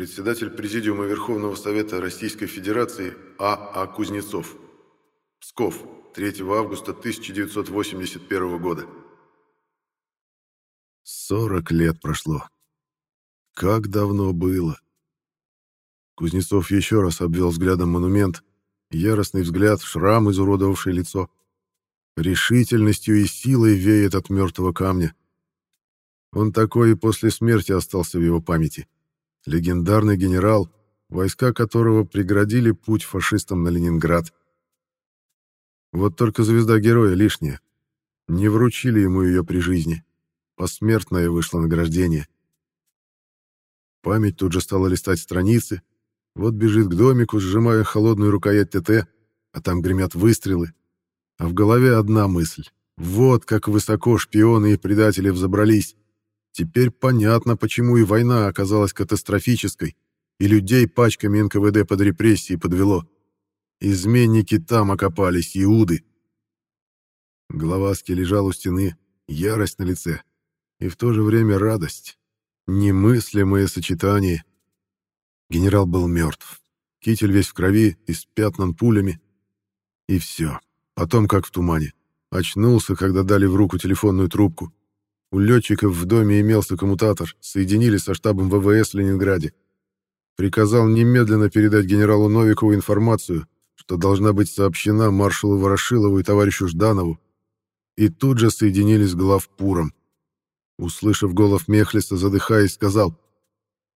председатель Президиума Верховного Совета Российской Федерации А.А. Кузнецов. Псков, 3 августа 1981 года. 40 лет прошло. Как давно было. Кузнецов еще раз обвел взглядом монумент. Яростный взгляд, шрам, изуродовавший лицо. Решительностью и силой веет от мертвого камня. Он такой и после смерти остался в его памяти. Легендарный генерал, войска которого преградили путь фашистам на Ленинград. Вот только звезда героя лишняя. Не вручили ему ее при жизни. Посмертное вышло награждение. Память тут же стала листать страницы. Вот бежит к домику, сжимая холодную рукоять ТТ, а там гремят выстрелы. А в голове одна мысль. Вот как высоко шпионы и предатели взобрались. Теперь понятно, почему и война оказалась катастрофической, и людей пачками НКВД под репрессии подвело. Изменники там окопались, иуды. Головаски лежал у стены, ярость на лице, и в то же время радость. Немыслимое сочетание. Генерал был мертв. Китель весь в крови, испятнан пулями. И все. Потом как в тумане. Очнулся, когда дали в руку телефонную трубку. У летчиков в доме имелся коммутатор, соединили со штабом ВВС в Ленинграде. Приказал немедленно передать генералу Новикову информацию, что должна быть сообщена маршалу Ворошилову и товарищу Жданову, и тут же соединились с главпуром. Услышав голос Мехлиса, задыхаясь, сказал,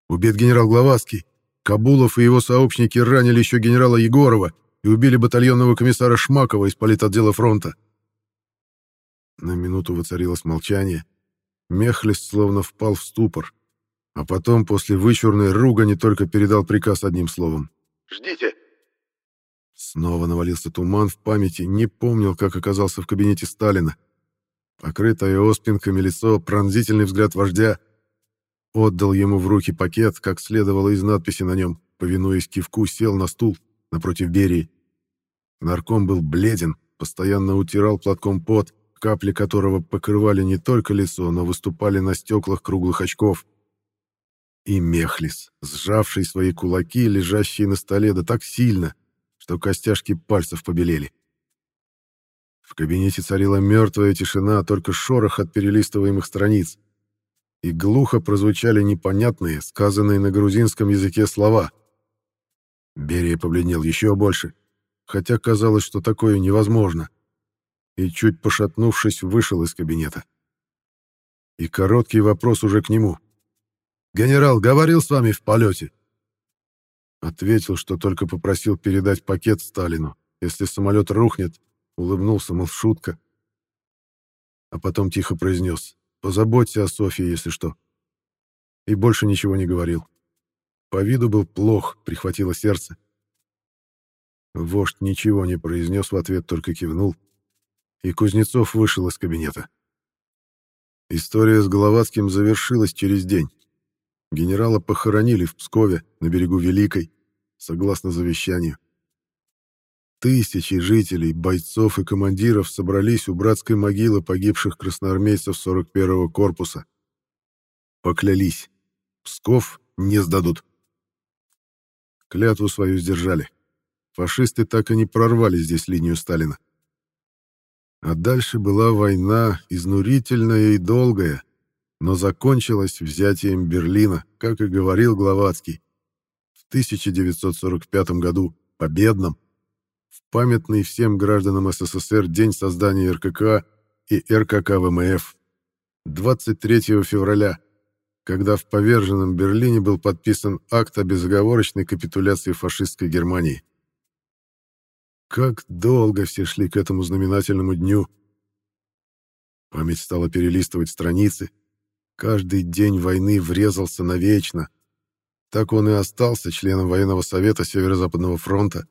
«Убит генерал Гловацкий. Кабулов и его сообщники ранили еще генерала Егорова и убили батальонного комиссара Шмакова из политотдела фронта». На минуту воцарилось молчание, Мехлис словно впал в ступор, а потом после вычурной ругани только передал приказ одним словом. «Ждите!» Снова навалился туман в памяти, не помнил, как оказался в кабинете Сталина. Покрытое оспинками лицо, пронзительный взгляд вождя. Отдал ему в руки пакет, как следовало из надписи на нем, повинуясь кивку, сел на стул напротив Берии. Нарком был бледен, постоянно утирал платком пот, капли которого покрывали не только лицо, но выступали на стеклах круглых очков. И Мехлис, сжавший свои кулаки, лежащие на столе, да так сильно, что костяшки пальцев побелели. В кабинете царила мертвая тишина, только шорох от перелистываемых страниц. И глухо прозвучали непонятные, сказанные на грузинском языке слова. Берия побледнел еще больше, хотя казалось, что такое невозможно и, чуть пошатнувшись, вышел из кабинета. И короткий вопрос уже к нему. «Генерал говорил с вами в полете?» Ответил, что только попросил передать пакет Сталину. Если самолет рухнет, улыбнулся, мол, шутка. А потом тихо произнес. «Позаботься о Софье, если что». И больше ничего не говорил. По виду был плох, прихватило сердце. Вождь ничего не произнес в ответ, только кивнул и Кузнецов вышел из кабинета. История с Головацким завершилась через день. Генерала похоронили в Пскове, на берегу Великой, согласно завещанию. Тысячи жителей, бойцов и командиров собрались у братской могилы погибших красноармейцев 41-го корпуса. Поклялись. Псков не сдадут. Клятву свою сдержали. Фашисты так и не прорвали здесь линию Сталина. А дальше была война, изнурительная и долгая, но закончилась взятием Берлина, как и говорил Гловацкий. В 1945 году, победном, в памятный всем гражданам СССР день создания РКК и РКК ВМФ, 23 февраля, когда в поверженном Берлине был подписан акт о безоговорочной капитуляции фашистской Германии. Как долго все шли к этому знаменательному дню. Память стала перелистывать страницы. Каждый день войны врезался навечно. Так он и остался членом военного совета Северо-Западного фронта,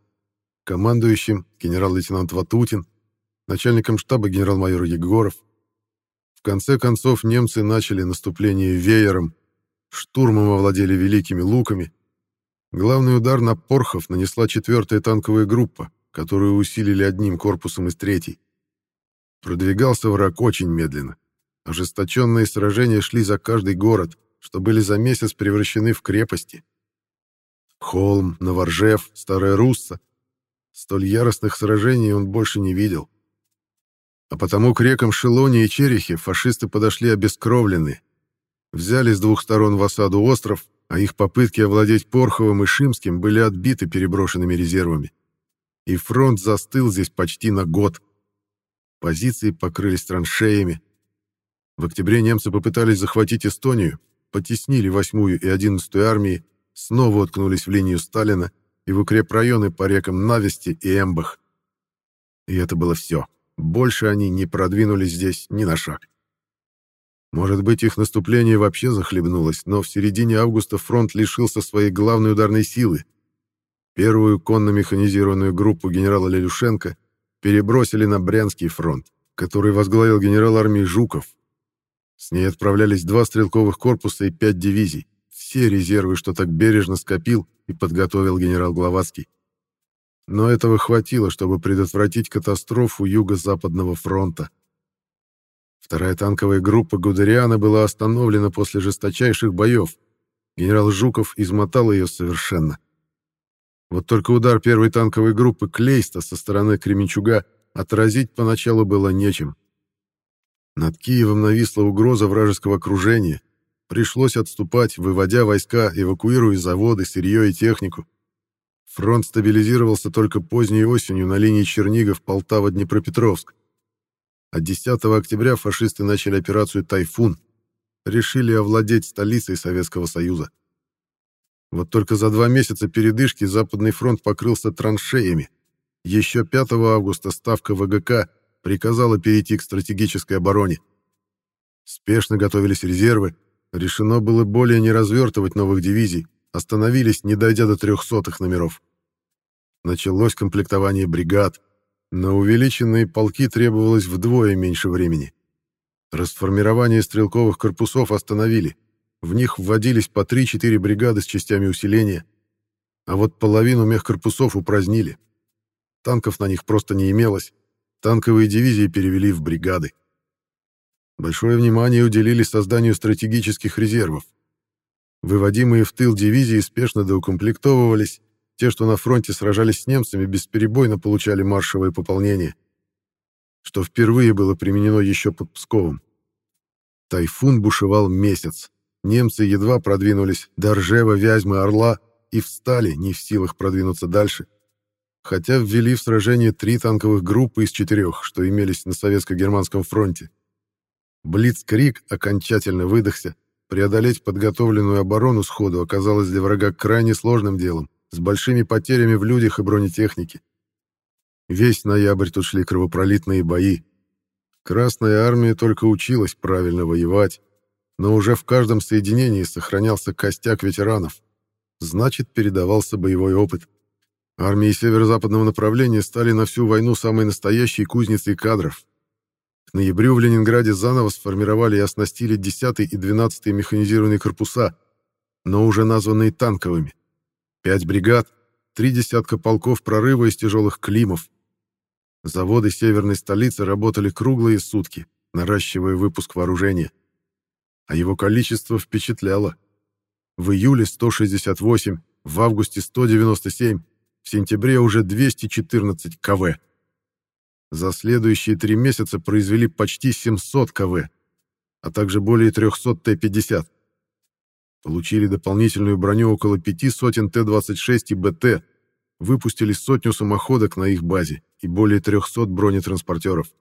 командующим генерал-лейтенант Ватутин, начальником штаба генерал-майор Егоров. В конце концов немцы начали наступление веером, штурмом овладели великими луками. Главный удар на Порхов нанесла 4-я танковая группа, которую усилили одним корпусом из третьей. Продвигался враг очень медленно. Ожесточенные сражения шли за каждый город, что были за месяц превращены в крепости. Холм, Новоржев, Старая Русса. Столь яростных сражений он больше не видел. А потому к рекам Шелони и Черехи фашисты подошли обескровленные. Взяли с двух сторон в осаду остров, а их попытки овладеть Порховым и Шимским были отбиты переброшенными резервами. И фронт застыл здесь почти на год. Позиции покрылись траншеями. В октябре немцы попытались захватить Эстонию, потеснили 8-ю и 11-ю армии, снова уткнулись в линию Сталина и в укрепрайоны по рекам Навести и Эмбах. И это было все. Больше они не продвинулись здесь ни на шаг. Может быть, их наступление вообще захлебнулось, но в середине августа фронт лишился своей главной ударной силы. Первую конно-механизированную группу генерала Лелюшенко перебросили на Брянский фронт, который возглавил генерал армии Жуков. С ней отправлялись два стрелковых корпуса и пять дивизий, все резервы, что так бережно скопил и подготовил генерал Гловацкий. Но этого хватило, чтобы предотвратить катастрофу Юго-Западного фронта. Вторая танковая группа Гудериана была остановлена после жесточайших боев. Генерал Жуков измотал ее совершенно. Вот только удар первой танковой группы Клейста со стороны Кременчуга отразить поначалу было нечем. Над Киевом нависла угроза вражеского окружения. Пришлось отступать, выводя войска, эвакуируя заводы, сырье и технику. Фронт стабилизировался только поздней осенью на линии Чернигов-Полтава-Днепропетровск. А 10 октября фашисты начали операцию «Тайфун», решили овладеть столицей Советского Союза. Вот только за два месяца передышки Западный фронт покрылся траншеями. Еще 5 августа Ставка ВГК приказала перейти к стратегической обороне. Спешно готовились резервы, решено было более не развертывать новых дивизий, остановились, не дойдя до трехсотых номеров. Началось комплектование бригад. На увеличенные полки требовалось вдвое меньше времени. Расформирование стрелковых корпусов остановили. В них вводились по 3-4 бригады с частями усиления, а вот половину мехкорпусов упразднили. Танков на них просто не имелось. Танковые дивизии перевели в бригады. Большое внимание уделили созданию стратегических резервов. Выводимые в тыл дивизии спешно доукомплектовывались, те, что на фронте сражались с немцами, бесперебойно получали маршевое пополнение, что впервые было применено еще под Псковом. Тайфун бушевал месяц. Немцы едва продвинулись до Ржева, Вязьмы, Орла и встали, не в силах продвинуться дальше. Хотя ввели в сражение три танковых группы из четырех, что имелись на Советско-Германском фронте. Блицкрик окончательно выдохся, Преодолеть подготовленную оборону сходу оказалось для врага крайне сложным делом, с большими потерями в людях и бронетехнике. Весь ноябрь тут шли кровопролитные бои. Красная армия только училась правильно воевать, но уже в каждом соединении сохранялся костяк ветеранов. Значит, передавался боевой опыт. Армии северо-западного направления стали на всю войну самой настоящей кузницей кадров. К ноябрю в Ленинграде заново сформировали и оснастили 10 и 12 механизированные корпуса, но уже названные танковыми. Пять бригад, три десятка полков прорыва из тяжелых климов. Заводы северной столицы работали круглые сутки, наращивая выпуск вооружения. А его количество впечатляло. В июле 168, в августе 197, в сентябре уже 214 КВ. За следующие три месяца произвели почти 700 КВ, а также более 300 Т-50. Получили дополнительную броню около пяти сотен Т-26 и БТ, выпустили сотню самоходок на их базе и более 300 бронетранспортеров.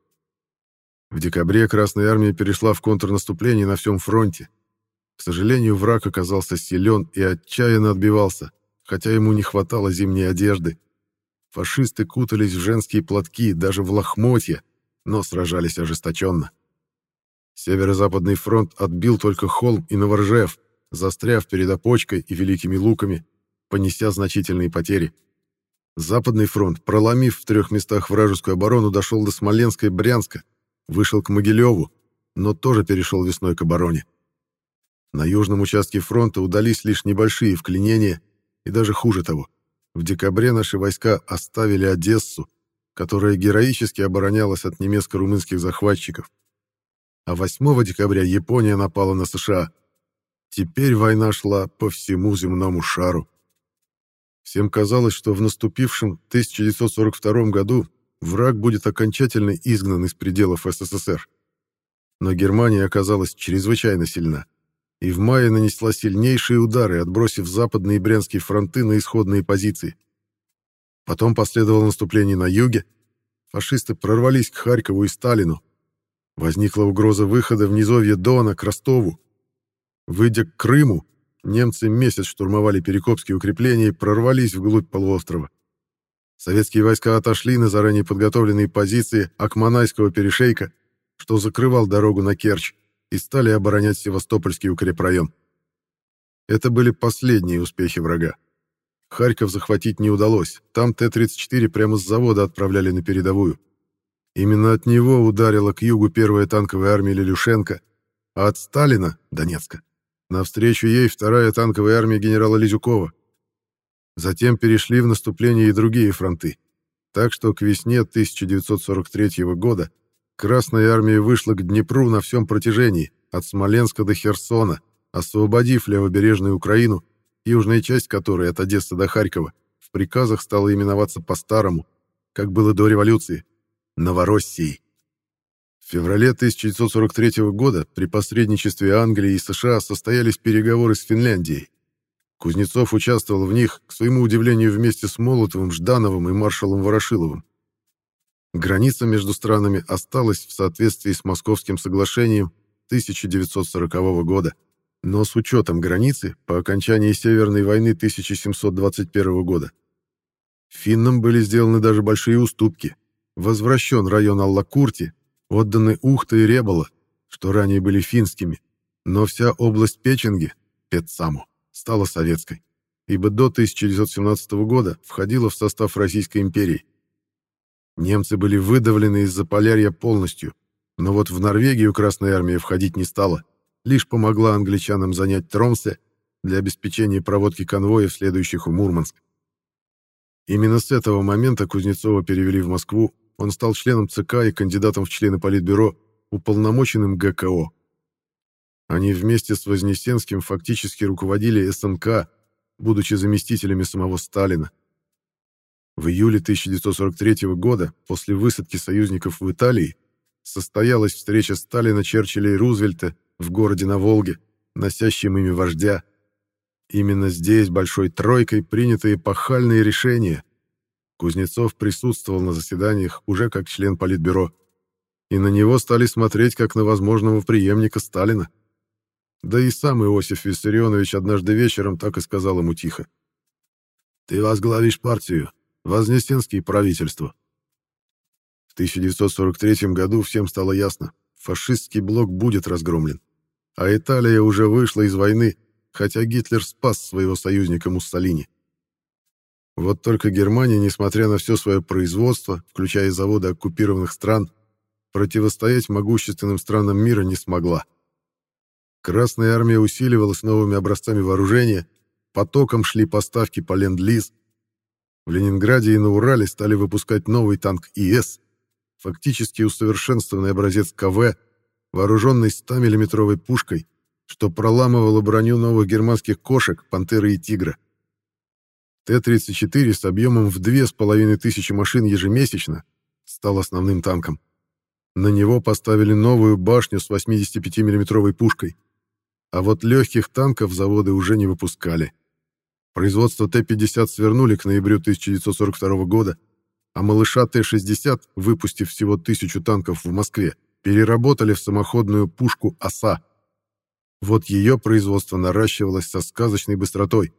В декабре Красная Армия перешла в контрнаступление на всем фронте. К сожалению, враг оказался силен и отчаянно отбивался, хотя ему не хватало зимней одежды, Фашисты кутались в женские платки, даже в лохмотья, но сражались ожесточенно. Северо-западный фронт отбил только Холм и Новоржев, застряв перед опочкой и Великими Луками, понеся значительные потери. Западный фронт, проломив в трех местах вражескую оборону, дошел до Смоленска и Брянска, вышел к Могилеву, но тоже перешел весной к обороне. На южном участке фронта удались лишь небольшие вклинения, и даже хуже того — в декабре наши войска оставили Одессу, которая героически оборонялась от немецко-румынских захватчиков. А 8 декабря Япония напала на США. Теперь война шла по всему земному шару. Всем казалось, что в наступившем 1942 году враг будет окончательно изгнан из пределов СССР. Но Германия оказалась чрезвычайно сильна и в мае нанесла сильнейшие удары, отбросив западные брянские фронты на исходные позиции. Потом последовало наступление на юге, фашисты прорвались к Харькову и Сталину. Возникла угроза выхода в низовье Дона к Ростову. Выйдя к Крыму, немцы месяц штурмовали Перекопские укрепления и прорвались вглубь полуострова. Советские войска отошли на заранее подготовленные позиции Акманайского перешейка, что закрывал дорогу на Керчь, и стали оборонять Севастопольский укрепрайон. Это были последние успехи врага. Харьков захватить не удалось, там Т-34 прямо с завода отправляли на передовую. Именно от него ударила к югу первая танковая армия Лелюшенко, а от Сталина, Донецка, навстречу ей вторая танковая армия генерала Лизюкова. Затем перешли в наступление и другие фронты. Так что к весне 1943 года Красная армия вышла к Днепру на всем протяжении, от Смоленска до Херсона, освободив левобережную Украину, южная часть которой от Одессы до Харькова в приказах стала именоваться по-старому, как было до революции, Новороссией. В феврале 1943 года при посредничестве Англии и США состоялись переговоры с Финляндией. Кузнецов участвовал в них, к своему удивлению, вместе с Молотовым, Ждановым и маршалом Ворошиловым. Граница между странами осталась в соответствии с Московским соглашением 1940 года, но с учетом границы по окончании Северной войны 1721 года. Финнам были сделаны даже большие уступки. Возвращен район Аллакурти, отданы Ухта и Ребола, что ранее были финскими, но вся область Печенги, Петсаму, стала советской, ибо до 1917 года входила в состав Российской империи. Немцы были выдавлены из Заполярья полностью, но вот в Норвегию Красная Армия входить не стала, лишь помогла англичанам занять Тромсе для обеспечения проводки конвоев, следующих в Мурманск. Именно с этого момента Кузнецова перевели в Москву, он стал членом ЦК и кандидатом в члены Политбюро, уполномоченным ГКО. Они вместе с Вознесенским фактически руководили СНК, будучи заместителями самого Сталина. В июле 1943 года, после высадки союзников в Италии, состоялась встреча Сталина, Черчилля и Рузвельта в городе на Волге, носящим имя вождя. Именно здесь Большой Тройкой приняты эпохальные решения. Кузнецов присутствовал на заседаниях уже как член Политбюро, и на него стали смотреть как на возможного преемника Сталина. Да и сам Иосиф Виссарионович однажды вечером так и сказал ему тихо. «Ты возглавишь партию, Вознесенские правительства. В 1943 году всем стало ясно, фашистский блок будет разгромлен. А Италия уже вышла из войны, хотя Гитлер спас своего союзника Муссолини. Вот только Германия, несмотря на все свое производство, включая заводы оккупированных стран, противостоять могущественным странам мира не смогла. Красная армия усиливалась новыми образцами вооружения, потоком шли поставки по ленд-лиз, в Ленинграде и на Урале стали выпускать новый танк ИС, фактически усовершенствованный образец КВ, вооруженный 100-миллиметровой пушкой, что проламывало броню новых германских кошек «Пантеры» и «Тигра». Т-34 с объемом в 2500 машин ежемесячно стал основным танком. На него поставили новую башню с 85 миллиметровой пушкой. А вот легких танков заводы уже не выпускали. Производство Т-50 свернули к ноябрю 1942 года, а малыша Т-60, выпустив всего тысячу танков в Москве, переработали в самоходную пушку «Оса». Вот ее производство наращивалось со сказочной быстротой.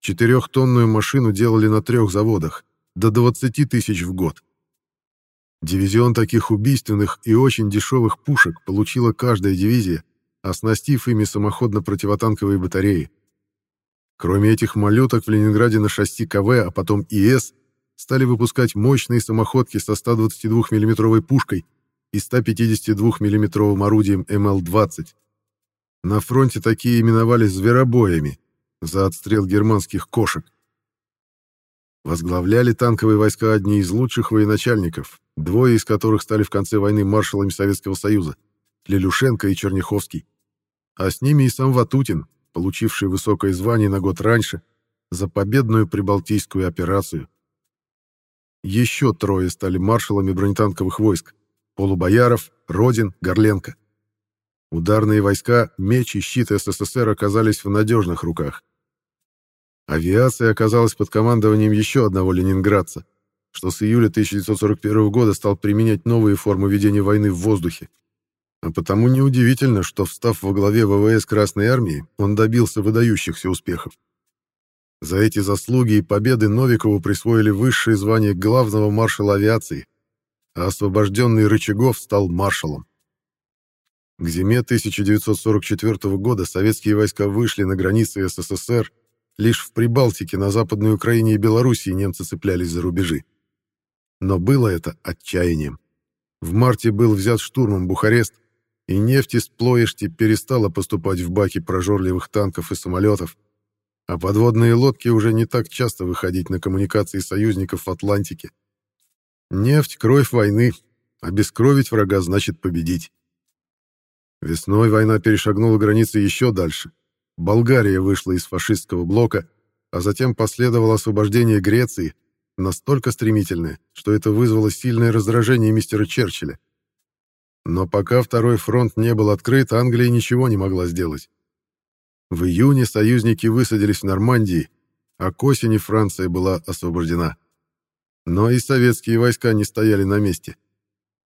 Четырехтонную машину делали на трех заводах, до 20 тысяч в год. Дивизион таких убийственных и очень дешевых пушек получила каждая дивизия, оснастив ими самоходно-противотанковые батареи. Кроме этих малюток в Ленинграде на шасси КВ, а потом ИС, стали выпускать мощные самоходки со 122 миллиметровой пушкой и 152 миллиметровым орудием МЛ-20. На фронте такие именовались зверобоями за отстрел германских кошек. Возглавляли танковые войска одни из лучших военачальников, двое из которых стали в конце войны маршалами Советского Союза — Лелюшенко и Черняховский. А с ними и сам Ватутин, получивший высокое звание на год раньше, за победную прибалтийскую операцию. Еще трое стали маршалами бронетанковых войск – Полубояров, Родин, Горленко. Ударные войска, меч и щит СССР оказались в надежных руках. Авиация оказалась под командованием еще одного ленинградца, что с июля 1941 года стал применять новые формы ведения войны в воздухе. А потому неудивительно, что, встав во главе ВВС Красной Армии, он добился выдающихся успехов. За эти заслуги и победы Новикову присвоили высшее звание главного маршала авиации, а освобожденный Рычагов стал маршалом. К зиме 1944 года советские войска вышли на границы СССР, лишь в Прибалтике, на Западной Украине и Белоруссии немцы цеплялись за рубежи. Но было это отчаянием. В марте был взят штурмом Бухарест, и нефть из Плоешти перестала поступать в баки прожорливых танков и самолетов, а подводные лодки уже не так часто выходить на коммуникации союзников в Атлантике. Нефть — кровь войны, а бескровить врага значит победить. Весной война перешагнула границы еще дальше. Болгария вышла из фашистского блока, а затем последовало освобождение Греции, настолько стремительное, что это вызвало сильное раздражение мистера Черчилля. Но пока второй фронт не был открыт, Англия ничего не могла сделать. В июне союзники высадились в Нормандии, а к осени Франция была освобождена. Но и советские войска не стояли на месте.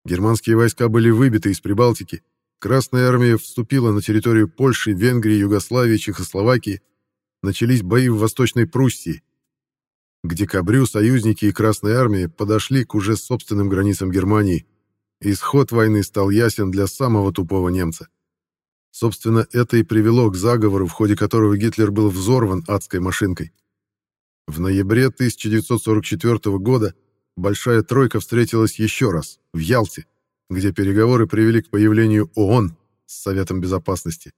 Германские войска были выбиты из Прибалтики, Красная армия вступила на территорию Польши, Венгрии, Югославии, Чехословакии, начались бои в Восточной Пруссии. К декабрю союзники и Красная армия подошли к уже собственным границам Германии. Исход войны стал ясен для самого тупого немца. Собственно, это и привело к заговору, в ходе которого Гитлер был взорван адской машинкой. В ноябре 1944 года Большая Тройка встретилась еще раз, в Ялте, где переговоры привели к появлению ООН с Советом Безопасности,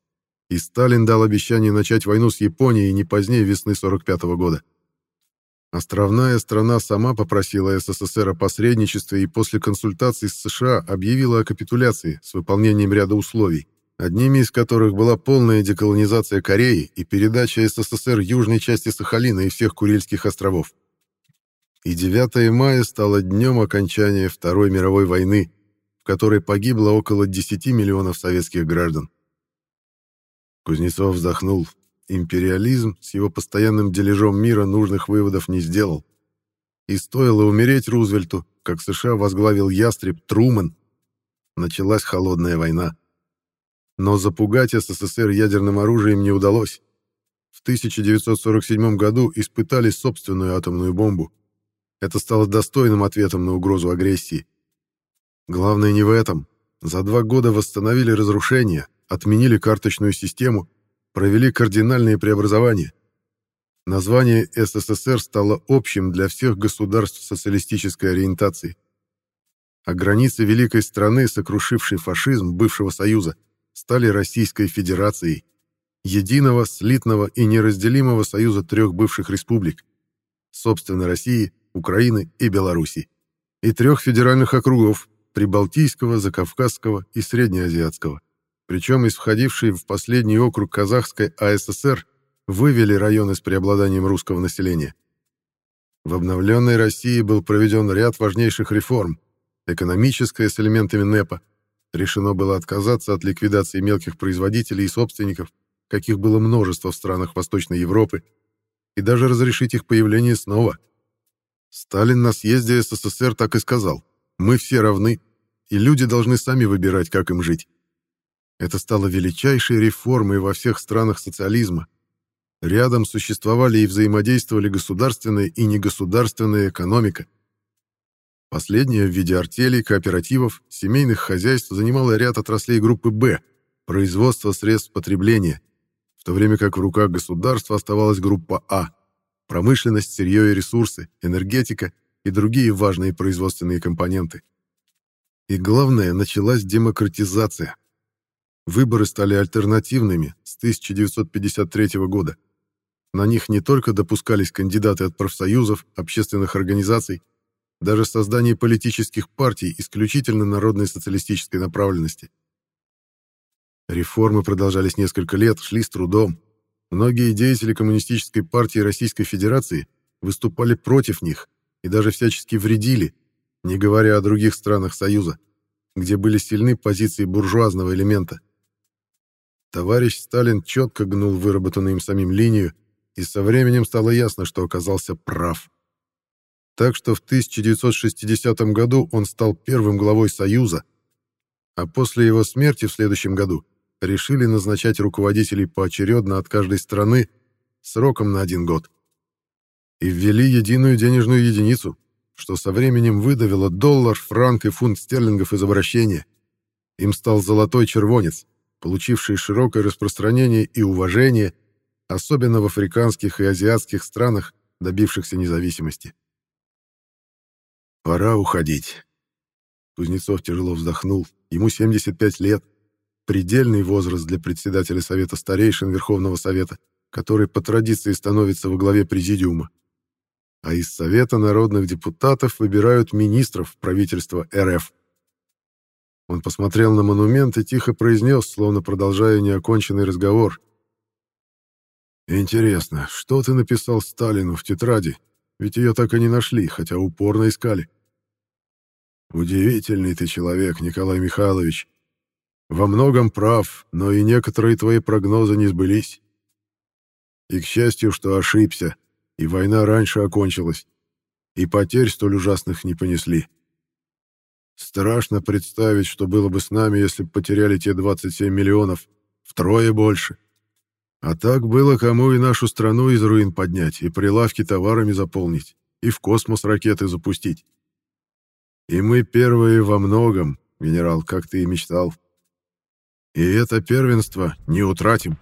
и Сталин дал обещание начать войну с Японией не позднее весны 1945 года. Островная страна сама попросила СССР о посредничестве и после консультаций с США объявила о капитуляции с выполнением ряда условий, одними из которых была полная деколонизация Кореи и передача СССР южной части Сахалина и всех Курильских островов. И 9 мая стало днем окончания Второй мировой войны, в которой погибло около 10 миллионов советских граждан. Кузнецов вздохнул. Империализм с его постоянным дележом мира нужных выводов не сделал. И стоило умереть Рузвельту, как США возглавил ястреб Трумэн. Началась холодная война. Но запугать СССР ядерным оружием не удалось. В 1947 году испытали собственную атомную бомбу. Это стало достойным ответом на угрозу агрессии. Главное не в этом. За два года восстановили разрушения, отменили карточную систему, провели кардинальные преобразования. Название СССР стало общим для всех государств социалистической ориентации. А границы великой страны, сокрушившей фашизм бывшего Союза, стали Российской Федерацией, единого, слитного и неразделимого союза трех бывших республик, собственно, России, Украины и Беларуси, и трех федеральных округов – Прибалтийского, Закавказского и Среднеазиатского. Причем из входившей в последний округ Казахской АССР вывели районы с преобладанием русского населения. В обновленной России был проведен ряд важнейших реформ, экономическая с элементами НЭПа, решено было отказаться от ликвидации мелких производителей и собственников, каких было множество в странах Восточной Европы, и даже разрешить их появление снова. Сталин на съезде СССР так и сказал «Мы все равны, и люди должны сами выбирать, как им жить». Это стало величайшей реформой во всех странах социализма. Рядом существовали и взаимодействовали государственная и негосударственная экономика – Последняя в виде артелей, кооперативов, семейных хозяйств занимала ряд отраслей группы «Б» – производство средств потребления, в то время как в руках государства оставалась группа «А» – промышленность, сырье и ресурсы, энергетика и другие важные производственные компоненты. И главное, началась демократизация. Выборы стали альтернативными с 1953 года. На них не только допускались кандидаты от профсоюзов, общественных организаций, даже создание политических партий исключительно народной социалистической направленности. Реформы продолжались несколько лет, шли с трудом. Многие деятели Коммунистической партии Российской Федерации выступали против них и даже всячески вредили, не говоря о других странах Союза, где были сильны позиции буржуазного элемента. Товарищ Сталин четко гнул выработанную им самим линию, и со временем стало ясно, что оказался прав. Так что в 1960 году он стал первым главой Союза, а после его смерти в следующем году решили назначать руководителей поочередно от каждой страны сроком на один год. И ввели единую денежную единицу, что со временем выдавило доллар, франк и фунт стерлингов из обращения. Им стал золотой червонец, получивший широкое распространение и уважение, особенно в африканских и азиатских странах, добившихся независимости. «Пора уходить». Кузнецов тяжело вздохнул. Ему 75 лет. Предельный возраст для председателя Совета старейшин Верховного Совета, который по традиции становится во главе президиума. А из Совета народных депутатов выбирают министров правительства РФ. Он посмотрел на монумент и тихо произнес, словно продолжая неоконченный разговор. «Интересно, что ты написал Сталину в тетради? Ведь ее так и не нашли, хотя упорно искали». «Удивительный ты человек, Николай Михайлович. Во многом прав, но и некоторые твои прогнозы не сбылись. И, к счастью, что ошибся, и война раньше окончилась, и потерь столь ужасных не понесли. Страшно представить, что было бы с нами, если бы потеряли те 27 миллионов, втрое больше. А так было кому и нашу страну из руин поднять, и прилавки товарами заполнить, и в космос ракеты запустить. И мы первые во многом, генерал, как ты и мечтал. И это первенство не утратим.